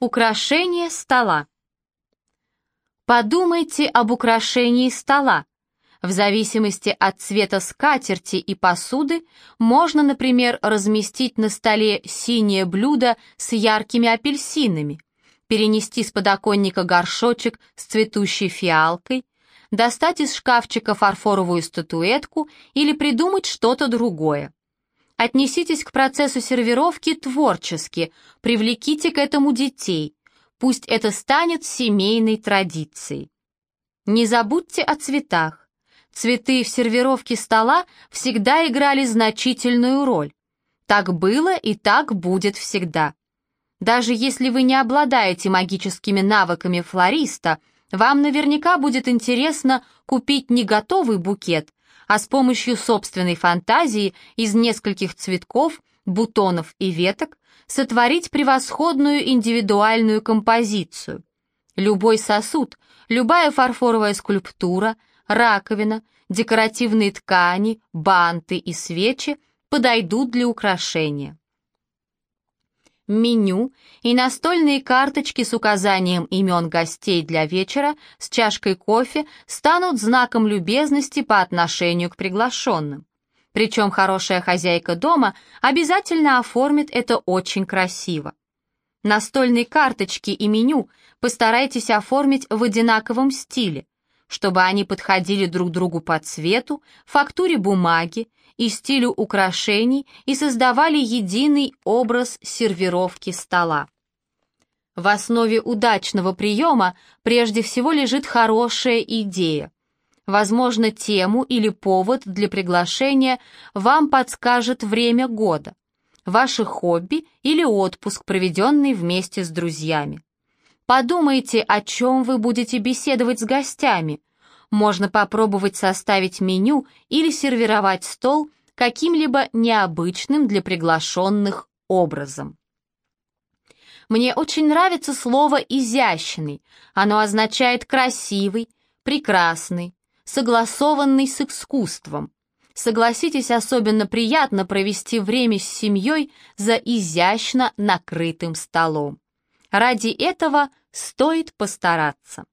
Украшение стола. Подумайте об украшении стола. В зависимости от цвета скатерти и посуды можно, например, разместить на столе синее блюдо с яркими апельсинами, перенести с подоконника горшочек с цветущей фиалкой, достать из шкафчика фарфоровую статуэтку или придумать что-то другое. Отнеситесь к процессу сервировки творчески, привлеките к этому детей. Пусть это станет семейной традицией. Не забудьте о цветах. Цветы в сервировке стола всегда играли значительную роль. Так было и так будет всегда. Даже если вы не обладаете магическими навыками флориста, вам наверняка будет интересно купить не готовый букет, а с помощью собственной фантазии из нескольких цветков, бутонов и веток сотворить превосходную индивидуальную композицию. Любой сосуд, любая фарфоровая скульптура, раковина, декоративные ткани, банты и свечи подойдут для украшения меню и настольные карточки с указанием имен гостей для вечера с чашкой кофе станут знаком любезности по отношению к приглашенным. Причем хорошая хозяйка дома обязательно оформит это очень красиво. Настольные карточки и меню постарайтесь оформить в одинаковом стиле, чтобы они подходили друг другу по цвету, фактуре бумаги и стилю украшений и создавали единый образ сервировки стола. В основе удачного приема прежде всего лежит хорошая идея. Возможно, тему или повод для приглашения вам подскажет время года, ваше хобби или отпуск, проведенный вместе с друзьями. Подумайте, о чем вы будете беседовать с гостями, можно попробовать составить меню или сервировать стол каким-либо необычным для приглашенных образом. Мне очень нравится слово «изящный». Оно означает «красивый», «прекрасный», «согласованный с искусством». Согласитесь, особенно приятно провести время с семьей за изящно накрытым столом. Ради этого стоит постараться.